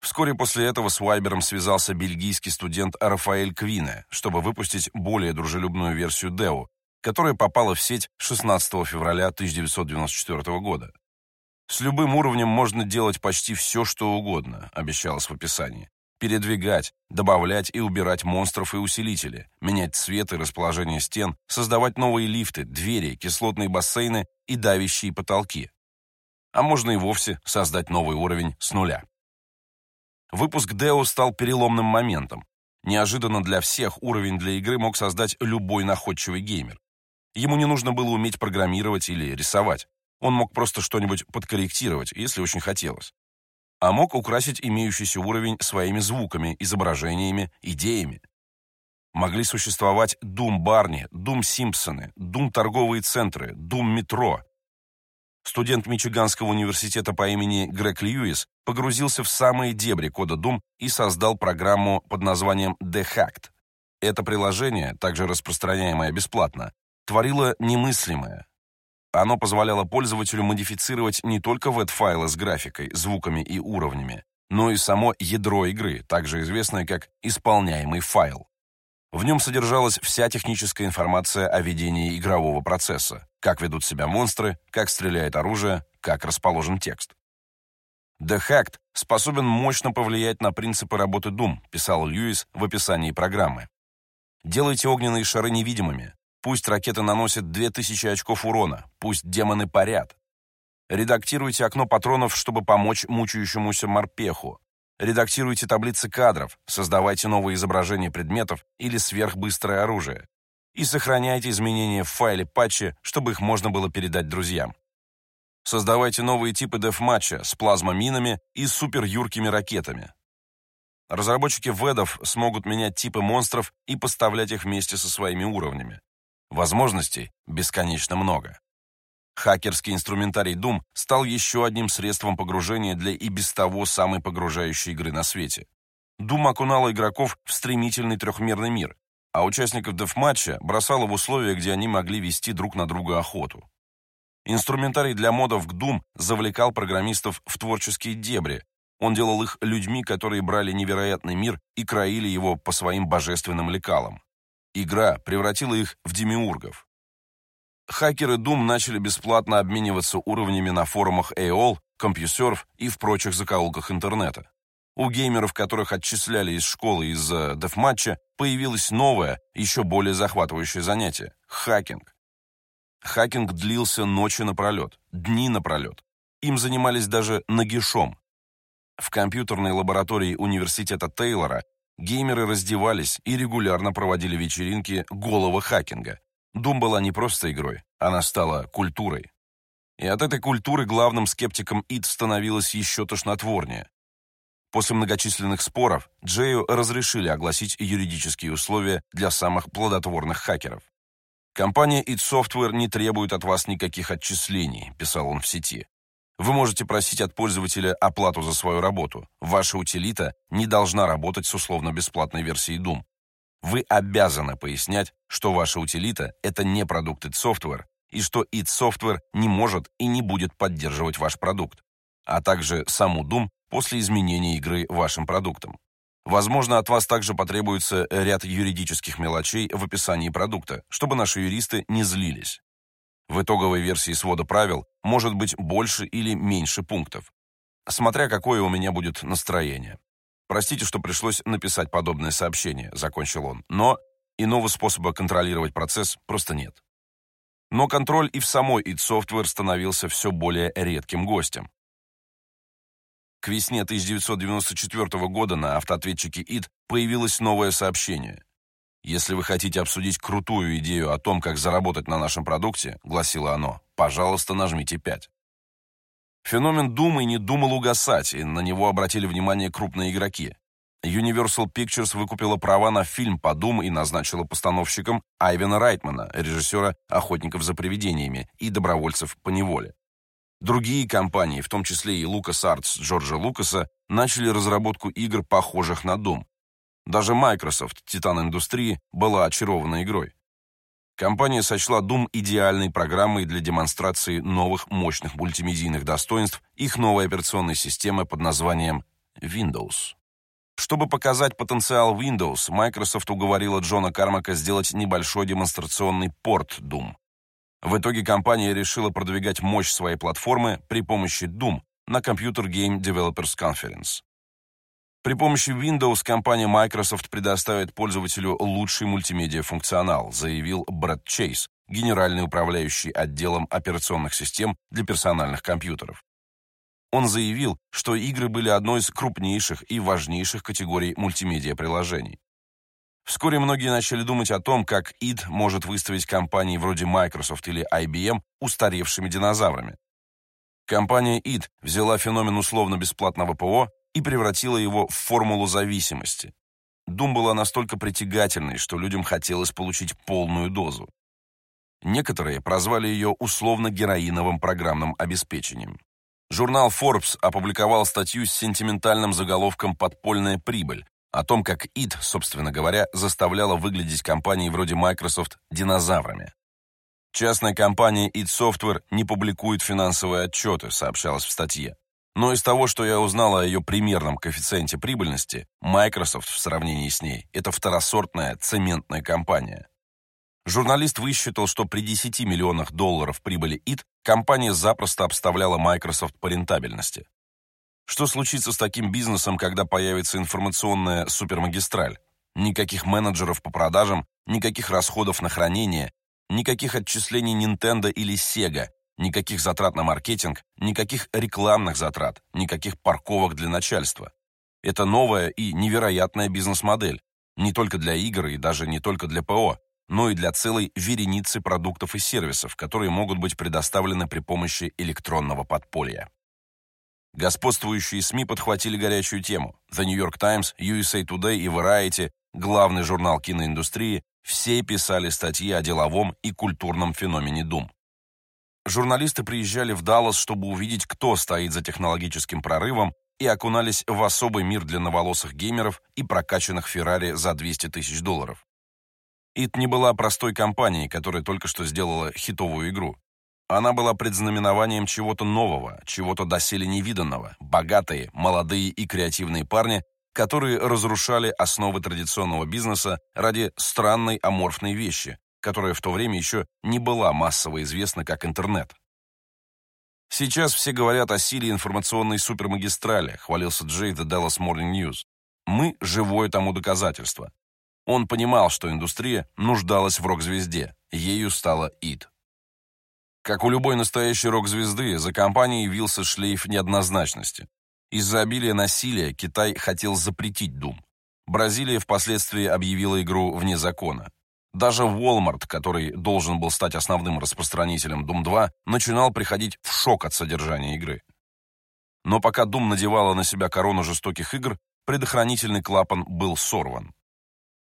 Вскоре после этого с Вайбером связался бельгийский студент Рафаэль Квине, чтобы выпустить более дружелюбную версию Део, которая попала в сеть 16 февраля 1994 года. «С любым уровнем можно делать почти все, что угодно», обещалось в описании. Передвигать, добавлять и убирать монстров и усилители, менять цвет и расположение стен, создавать новые лифты, двери, кислотные бассейны и давящие потолки. А можно и вовсе создать новый уровень с нуля. Выпуск Део стал переломным моментом. Неожиданно для всех уровень для игры мог создать любой находчивый геймер. Ему не нужно было уметь программировать или рисовать. Он мог просто что-нибудь подкорректировать, если очень хотелось. А мог украсить имеющийся уровень своими звуками, изображениями, идеями. Могли существовать Doom Барни, Doom Симпсоны, Doom торговые центры, Doom метро, студент Мичиганского университета по имени Грег Льюис погрузился в самые дебри кода Doom и создал программу под названием Dehacked. Это приложение, также распространяемое бесплатно, творило немыслимое. Оно позволяло пользователю модифицировать не только веб-файлы с графикой, звуками и уровнями, но и само ядро игры, также известное как исполняемый файл. В нем содержалась вся техническая информация о ведении игрового процесса, как ведут себя монстры, как стреляет оружие, как расположен текст. The Hacked способен мощно повлиять на принципы работы Doom, писал Льюис в описании программы. Делайте огненные шары невидимыми. Пусть ракеты наносят 2000 очков урона, пусть демоны парят. Редактируйте окно патронов, чтобы помочь мучающемуся морпеху. Редактируйте таблицы кадров, создавайте новые изображения предметов или сверхбыстрое оружие. И сохраняйте изменения в файле патчи, чтобы их можно было передать друзьям. Создавайте новые типы деф-матча с плазмоминами и суперюркими ракетами. Разработчики ведов смогут менять типы монстров и поставлять их вместе со своими уровнями. Возможностей бесконечно много. Хакерский инструментарий Doom стал еще одним средством погружения для и без того самой погружающей игры на свете. Doom окунала игроков в стремительный трехмерный мир, а участников дефматча бросала в условия, где они могли вести друг на друга охоту. Инструментарий для модов к Doom завлекал программистов в творческие дебри. Он делал их людьми, которые брали невероятный мир и краили его по своим божественным лекалам. Игра превратила их в демиургов. Хакеры Doom начали бесплатно обмениваться уровнями на форумах AOL, CompuServe и в прочих закоулках интернета. У геймеров, которых отчисляли из школы из-за дефматча, появилось новое, еще более захватывающее занятие – хакинг. Хакинг длился ночи напролет, дни напролет. Им занимались даже нагишом. В компьютерной лаборатории университета Тейлора геймеры раздевались и регулярно проводили вечеринки голого хакинга, Дум была не просто игрой, она стала культурой. И от этой культуры главным скептиком ИД становилось еще тошнотворнее. После многочисленных споров Джею разрешили огласить юридические условия для самых плодотворных хакеров. «Компания id Software не требует от вас никаких отчислений», – писал он в сети. Вы можете просить от пользователя оплату за свою работу. Ваша утилита не должна работать с условно-бесплатной версией Doom. Вы обязаны пояснять, что ваша утилита – это не продукт id Software, и что id Software не может и не будет поддерживать ваш продукт, а также саму Doom после изменения игры вашим продуктом. Возможно, от вас также потребуется ряд юридических мелочей в описании продукта, чтобы наши юристы не злились. В итоговой версии свода правил может быть больше или меньше пунктов, смотря какое у меня будет настроение. Простите, что пришлось написать подобное сообщение, закончил он, но иного способа контролировать процесс просто нет. Но контроль и в самой id Software становился все более редким гостем. К весне 1994 года на автоответчике id появилось новое сообщение. «Если вы хотите обсудить крутую идею о том, как заработать на нашем продукте», гласило оно, «пожалуйста, нажмите 5». Феномен Думы не думал угасать, и на него обратили внимание крупные игроки. Universal Pictures выкупила права на фильм по Doom и назначила постановщиком Айвена Райтмана, режиссера «Охотников за привидениями» и «Добровольцев по неволе». Другие компании, в том числе и LucasArts Джорджа Лукаса, начали разработку игр, похожих на Doom. Даже Microsoft, титан индустрии, была очарована игрой. Компания сочла Doom идеальной программой для демонстрации новых мощных мультимедийных достоинств их новой операционной системы под названием Windows. Чтобы показать потенциал Windows, Microsoft уговорила Джона Кармака сделать небольшой демонстрационный порт Doom. В итоге компания решила продвигать мощь своей платформы при помощи Doom на Computer Game Developers Conference. При помощи Windows компания Microsoft предоставит пользователю лучший мультимедиа-функционал, заявил Брэд Чейз, генеральный управляющий отделом операционных систем для персональных компьютеров. Он заявил, что игры были одной из крупнейших и важнейших категорий мультимедиа-приложений. Вскоре многие начали думать о том, как id может выставить компании вроде Microsoft или IBM устаревшими динозаврами. Компания id взяла феномен условно-бесплатного ПО и превратила его в формулу зависимости. Doom была настолько притягательной, что людям хотелось получить полную дозу. Некоторые прозвали ее условно-героиновым программным обеспечением. Журнал Forbes опубликовал статью с сентиментальным заголовком «Подпольная прибыль», о том, как id, собственно говоря, заставляла выглядеть компании вроде Microsoft динозаврами. Частная компания id Software не публикует финансовые отчеты, сообщалось в статье. Но из того, что я узнал о ее примерном коэффициенте прибыльности, Microsoft в сравнении с ней – это второсортная цементная компания. Журналист высчитал, что при 10 миллионах долларов прибыли id компания запросто обставляла Microsoft по рентабельности. Что случится с таким бизнесом, когда появится информационная супермагистраль? Никаких менеджеров по продажам, никаких расходов на хранение, никаких отчислений Nintendo или Sega, никаких затрат на маркетинг, никаких рекламных затрат, никаких парковок для начальства. Это новая и невероятная бизнес-модель. Не только для игр и даже не только для ПО, но и для целой вереницы продуктов и сервисов, которые могут быть предоставлены при помощи электронного подполья. Господствующие СМИ подхватили горячую тему. The New York Times, USA Today и Variety, главный журнал киноиндустрии, все писали статьи о деловом и культурном феномене Doom. Журналисты приезжали в Даллас, чтобы увидеть, кто стоит за технологическим прорывом, и окунались в особый мир для новолосых геймеров и прокачанных Феррари за 200 тысяч долларов. Ит не была простой компанией, которая только что сделала хитовую игру. Она была предзнаменованием чего-то нового, чего-то доселе невиданного, богатые, молодые и креативные парни, которые разрушали основы традиционного бизнеса ради странной аморфной вещи, которая в то время еще не была массово известна как интернет. Сейчас все говорят о силе информационной супермагистрали, хвалился Джей The Dallas Morning News. Мы – живое тому доказательство. Он понимал, что индустрия нуждалась в рок-звезде, ею стала ИД. Как у любой настоящей рок-звезды, за компанией явился шлейф неоднозначности. Из-за обилия насилия Китай хотел запретить Doom. Бразилия впоследствии объявила игру вне закона. Даже Walmart, который должен был стать основным распространителем Doom 2, начинал приходить в шок от содержания игры. Но пока Doom надевала на себя корону жестоких игр, предохранительный клапан был сорван.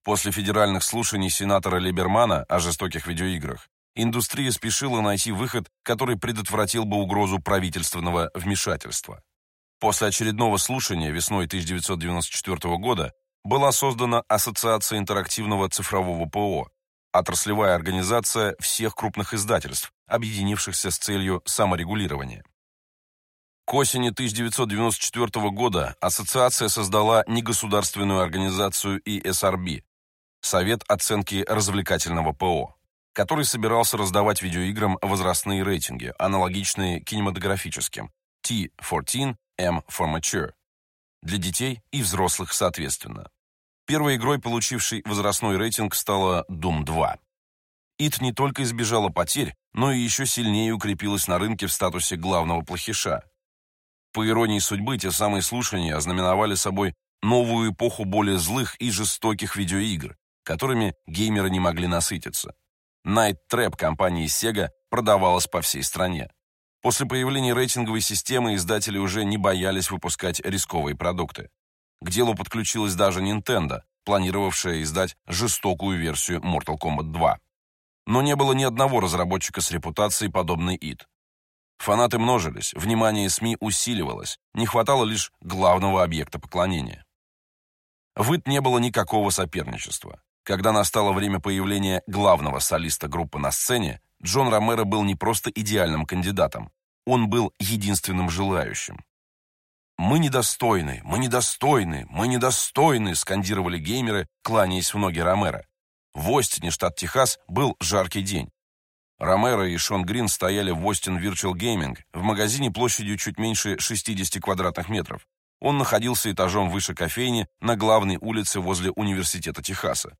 После федеральных слушаний сенатора Либермана о жестоких видеоиграх индустрия спешила найти выход, который предотвратил бы угрозу правительственного вмешательства. После очередного слушания весной 1994 года была создана Ассоциация интерактивного цифрового ПО, отраслевая организация всех крупных издательств, объединившихся с целью саморегулирования. К осени 1994 года ассоциация создала негосударственную организацию ESRB – Совет оценки развлекательного ПО который собирался раздавать видеоиграм возрастные рейтинги, аналогичные кинематографическим T14, M for Mature, для детей и взрослых соответственно. Первой игрой, получившей возрастной рейтинг, стала Doom 2. ИТ не только избежала потерь, но и еще сильнее укрепилась на рынке в статусе главного плохиша. По иронии судьбы, те самые слушания ознаменовали собой новую эпоху более злых и жестоких видеоигр, которыми геймеры не могли насытиться. Night Trap компании Sega продавалась по всей стране. После появления рейтинговой системы издатели уже не боялись выпускать рисковые продукты. К делу подключилась даже Nintendo, планировавшая издать жестокую версию Mortal Kombat 2. Но не было ни одного разработчика с репутацией, подобной id. Фанаты множились, внимание СМИ усиливалось, не хватало лишь главного объекта поклонения. В id не было никакого соперничества. Когда настало время появления главного солиста группы на сцене, Джон Ромеро был не просто идеальным кандидатом, он был единственным желающим. «Мы недостойны! Мы недостойны! Мы недостойны!» скандировали геймеры, кланяясь в ноги Ромеро. В Остине, штат Техас, был жаркий день. Ромеро и Шон Грин стояли в Остин Virtual Gaming, в магазине площадью чуть меньше 60 квадратных метров. Он находился этажом выше кофейни на главной улице возле Университета Техаса.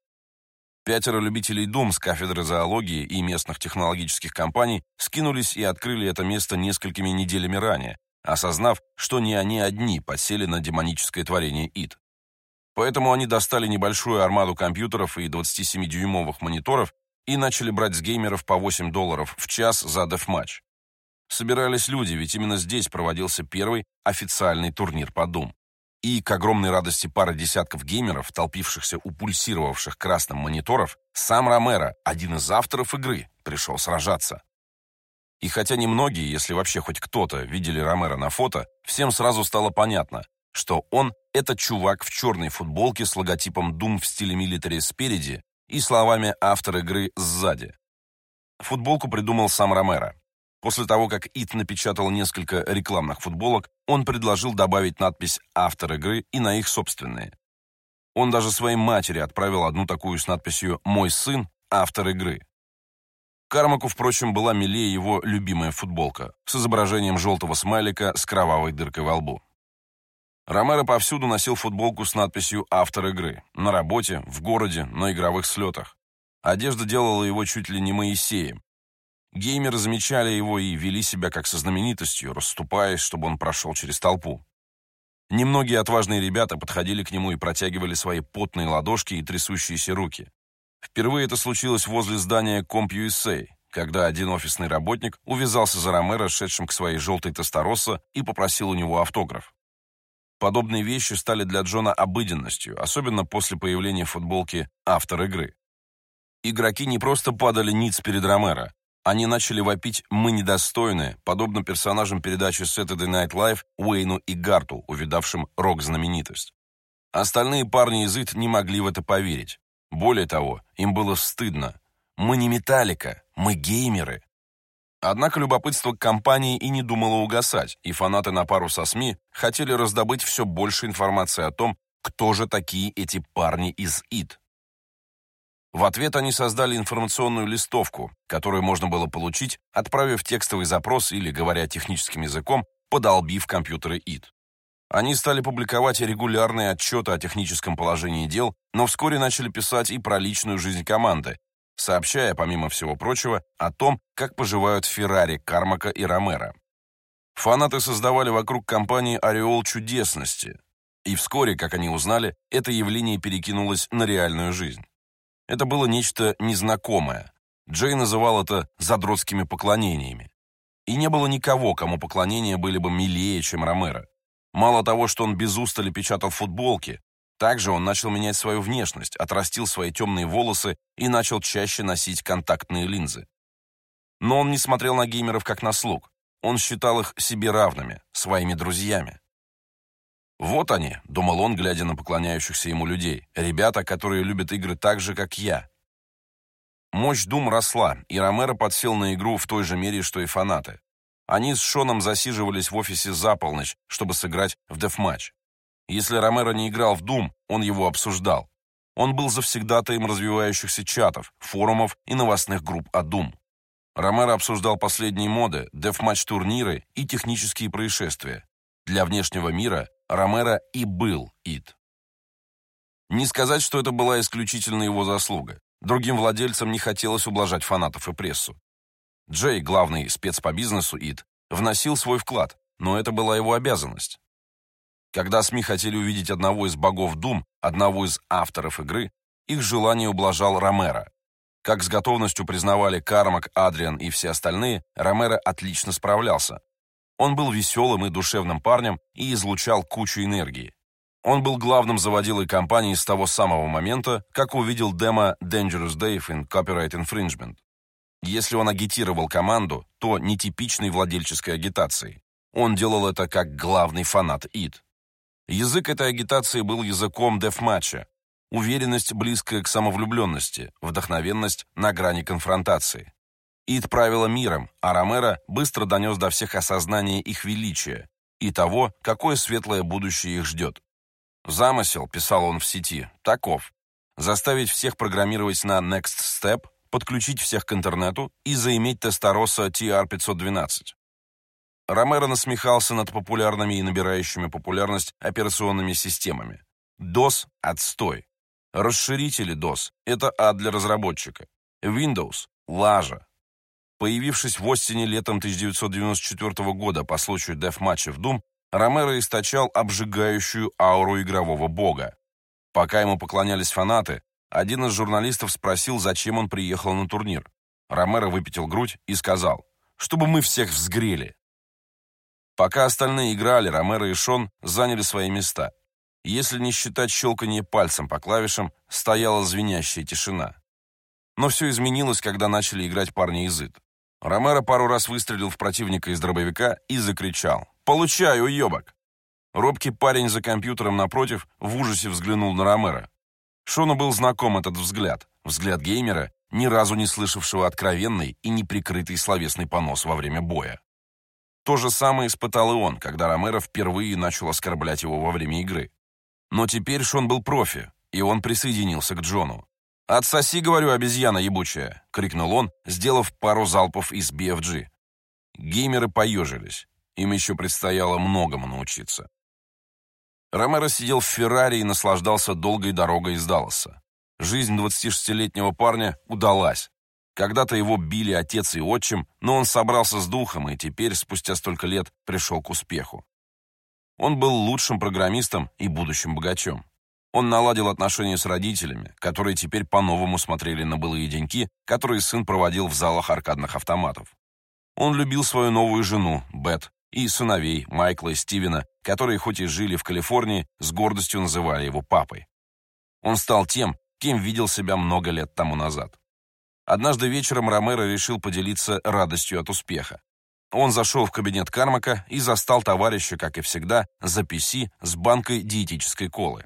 Пятеро любителей дум с кафедры зоологии и местных технологических компаний скинулись и открыли это место несколькими неделями ранее, осознав, что не они одни подсели на демоническое творение ИД. Поэтому они достали небольшую армаду компьютеров и 27-дюймовых мониторов и начали брать с геймеров по 8 долларов в час за деф-матч. Собирались люди, ведь именно здесь проводился первый официальный турнир по Doom. И, к огромной радости пары десятков геймеров, толпившихся у пульсировавших красным мониторов, сам Ромеро, один из авторов игры, пришел сражаться. И хотя немногие, если вообще хоть кто-то, видели Ромеро на фото, всем сразу стало понятно, что он — это чувак в черной футболке с логотипом Doom в стиле милитари спереди и словами автор игры сзади. Футболку придумал сам Ромеро. После того, как ИТ напечатал несколько рекламных футболок, он предложил добавить надпись «Автор игры» и на их собственные. Он даже своей матери отправил одну такую с надписью «Мой сын – автор игры». Кармаку, впрочем, была милее его любимая футболка с изображением желтого смайлика с кровавой дыркой во лбу. Ромеро повсюду носил футболку с надписью «Автор игры» – на работе, в городе, на игровых слетах. Одежда делала его чуть ли не Моисеем, Геймеры замечали его и вели себя как со знаменитостью, расступаясь, чтобы он прошел через толпу. Немногие отважные ребята подходили к нему и протягивали свои потные ладошки и трясущиеся руки. Впервые это случилось возле здания CompUSA, когда один офисный работник увязался за Ромеро, шедшим к своей желтой Тестороссо, и попросил у него автограф. Подобные вещи стали для Джона обыденностью, особенно после появления футболки «Автор игры». Игроки не просто падали ниц перед Ромеро, они начали вопить «мы недостойны», подобно персонажам передачи Saturday Night Live Уэйну и Гарту, увидавшим рок-знаменитость. Остальные парни из ИТ не могли в это поверить. Более того, им было стыдно. «Мы не Металлика, мы геймеры». Однако любопытство к компании и не думало угасать, и фанаты на пару со СМИ хотели раздобыть все больше информации о том, кто же такие эти парни из ИТ. В ответ они создали информационную листовку, которую можно было получить, отправив текстовый запрос или, говоря техническим языком, подолбив компьютеры ИД. Они стали публиковать регулярные отчеты о техническом положении дел, но вскоре начали писать и про личную жизнь команды, сообщая, помимо всего прочего, о том, как поживают Феррари, Кармака и Ромеро. Фанаты создавали вокруг компании ореол чудесности, и вскоре, как они узнали, это явление перекинулось на реальную жизнь. Это было нечто незнакомое. Джей называл это задротскими поклонениями. И не было никого, кому поклонения были бы милее, чем Ромеро. Мало того, что он без устали печатал футболки, также он начал менять свою внешность, отрастил свои темные волосы и начал чаще носить контактные линзы. Но он не смотрел на геймеров как на слуг. Он считал их себе равными, своими друзьями. «Вот они», — думал он, глядя на поклоняющихся ему людей, «ребята, которые любят игры так же, как я». Мощь Дум росла, и Ромеро подсел на игру в той же мере, что и фанаты. Они с Шоном засиживались в офисе за полночь, чтобы сыграть в дефматч. Если Ромеро не играл в Дум, он его обсуждал. Он был завсегдатаем развивающихся чатов, форумов и новостных групп о Дум. Ромеро обсуждал последние моды, дефматч-турниры и технические происшествия. Для внешнего мира Ромеро и был ИТ. Не сказать, что это была исключительно его заслуга. Другим владельцам не хотелось ублажать фанатов и прессу. Джей, главный спец по бизнесу ИТ, вносил свой вклад, но это была его обязанность. Когда СМИ хотели увидеть одного из богов Дум, одного из авторов игры, их желание ублажал Ромеро. Как с готовностью признавали Кармак, Адриан и все остальные, Ромеро отлично справлялся, он был веселым и душевным парнем и излучал кучу энергии. Он был главным заводилой компании с того самого момента, как увидел демо Dangerous Dave in Copyright Infringement. Если он агитировал команду, то нетипичной владельческой агитацией. Он делал это как главный фанат ИД. Язык этой агитации был языком дефматча. Уверенность, близкая к самовлюбленности, вдохновенность на грани конфронтации. Ид правила миром, а Ромеро быстро донес до всех осознание их величия. и того, какое светлое будущее их ждет. Замысел, писал он в сети, таков. Заставить всех программировать на Next Step, подключить всех к интернету и заиметь Тестороса TR-512. Ромеро насмехался над популярными и набирающими популярность операционными системами. DOS – отстой. Расширители DOS – это ад для разработчика. Windows – лажа. Появившись в Остине летом 1994 года по случаю деф-матча в Doom, Ромеро источал обжигающую ауру игрового бога. Пока ему поклонялись фанаты, один из журналистов спросил, зачем он приехал на турнир. Ромеро выпятил грудь и сказал, чтобы мы всех взгрели. Пока остальные играли, Ромеро и Шон заняли свои места. Если не считать щелканье пальцем по клавишам, стояла звенящая тишина. Но все изменилось, когда начали играть парни из ИТ. Ромеро пару раз выстрелил в противника из дробовика и закричал «Получай, уебок!». Робкий парень за компьютером напротив в ужасе взглянул на Ромеро. Шону был знаком этот взгляд, взгляд геймера, ни разу не слышавшего откровенный и неприкрытый словесный понос во время боя. То же самое испытал и он, когда Ромеро впервые начал оскорблять его во время игры. Но теперь Шон был профи, и он присоединился к Джону. «Отсоси, говорю, обезьяна ебучая!» — крикнул он, сделав пару залпов из BFG. Геймеры поежились. Им еще предстояло многому научиться. Ромеро сидел в Феррари и наслаждался долгой дорогой из Далласа. Жизнь 26-летнего парня удалась. Когда-то его били отец и отчим, но он собрался с духом и теперь, спустя столько лет, пришел к успеху. Он был лучшим программистом и будущим богачом. Он наладил отношения с родителями, которые теперь по-новому смотрели на былые деньки, которые сын проводил в залах аркадных автоматов. Он любил свою новую жену, Бет, и сыновей, Майкла и Стивена, которые хоть и жили в Калифорнии, с гордостью называли его папой. Он стал тем, кем видел себя много лет тому назад. Однажды вечером Ромеро решил поделиться радостью от успеха. Он зашел в кабинет Кармака и застал товарища, как и всегда, за PC с банкой диетической колы.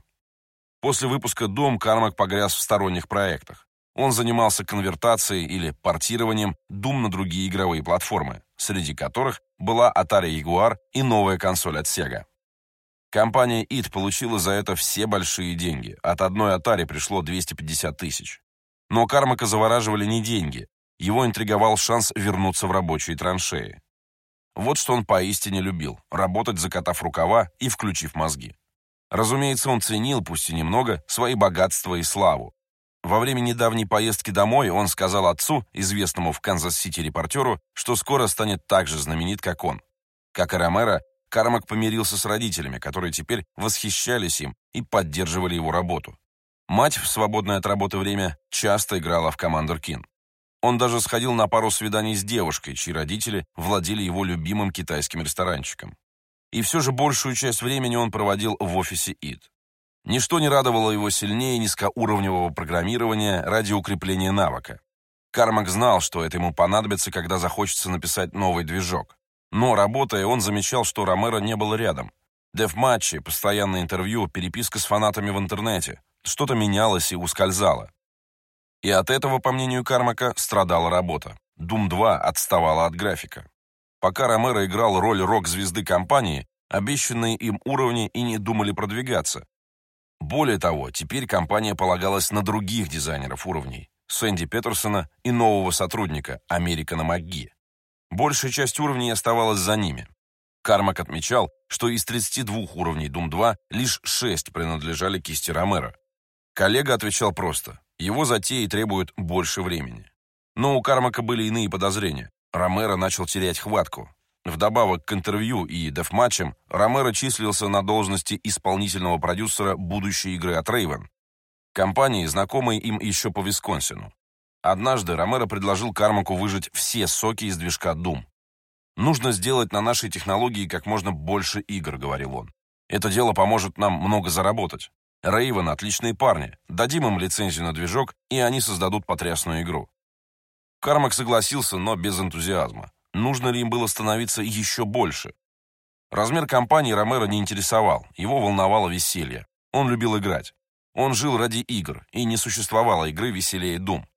После выпуска «Дом» Кармак погряз в сторонних проектах. Он занимался конвертацией или портированием Doom на другие игровые платформы, среди которых была Atari Jaguar и новая консоль от Sega. Компания id получила за это все большие деньги. От одной Atari пришло 250 тысяч. Но Кармака завораживали не деньги. Его интриговал шанс вернуться в рабочие траншеи. Вот что он поистине любил – работать, закатав рукава и включив мозги. Разумеется, он ценил, пусть и немного, свои богатства и славу. Во время недавней поездки домой он сказал отцу, известному в Канзас-Сити репортеру, что скоро станет так же знаменит, как он. Как и Ромеро, Кармак помирился с родителями, которые теперь восхищались им и поддерживали его работу. Мать в свободное от работы время часто играла в Командер Кин. Он даже сходил на пару свиданий с девушкой, чьи родители владели его любимым китайским ресторанчиком и все же большую часть времени он проводил в офисе id. Ничто не радовало его сильнее низкоуровневого программирования ради укрепления навыка. Кармак знал, что это ему понадобится, когда захочется написать новый движок. Но, работая, он замечал, что Ромеро не было рядом. Дев-матчи, постоянное интервью, переписка с фанатами в интернете. Что-то менялось и ускользало. И от этого, по мнению Кармака, страдала работа. Doom 2 отставала от графика. Пока Ромеро играл роль рок-звезды компании, обещанные им уровни и не думали продвигаться. Более того, теперь компания полагалась на других дизайнеров уровней, Сэнди Петерсона и нового сотрудника, Американа МакГи. Большая часть уровней оставалась за ними. Кармак отмечал, что из 32 уровней Doom 2 лишь 6 принадлежали кисти Ромеро. Коллега отвечал просто, его затеи требуют больше времени. Но у Кармака были иные подозрения. Ромеро начал терять хватку. Вдобавок к интервью и дефматчам, Ромеро числился на должности исполнительного продюсера будущей игры от Raven, компании, знакомой им еще по Висконсину. Однажды Ромеро предложил Кармаку выжать все соки из движка Doom. «Нужно сделать на нашей технологии как можно больше игр», — говорил он. «Это дело поможет нам много заработать. Raven — отличные парни. Дадим им лицензию на движок, и они создадут потрясную игру. Кармак согласился, но без энтузиазма. Нужно ли им было становиться еще больше? Размер компании Ромеро не интересовал, его волновало веселье. Он любил играть. Он жил ради игр, и не существовало игры веселее Дум.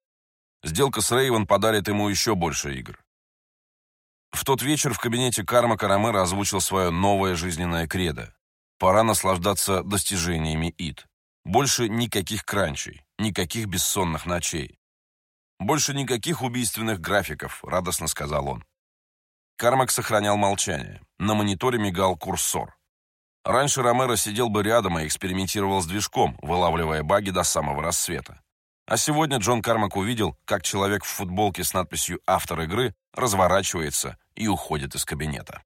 Сделка с Рейвен подарит ему еще больше игр. В тот вечер в кабинете Кармака Ромеро озвучил свое новое жизненное кредо. Пора наслаждаться достижениями ИД. Больше никаких кранчей, никаких бессонных ночей. Больше никаких убийственных графиков, радостно сказал он. Кармак сохранял молчание. На мониторе мигал курсор. Раньше Ромеро сидел бы рядом и экспериментировал с движком, вылавливая баги до самого рассвета. А сегодня Джон Кармак увидел, как человек в футболке с надписью «Автор игры» разворачивается и уходит из кабинета.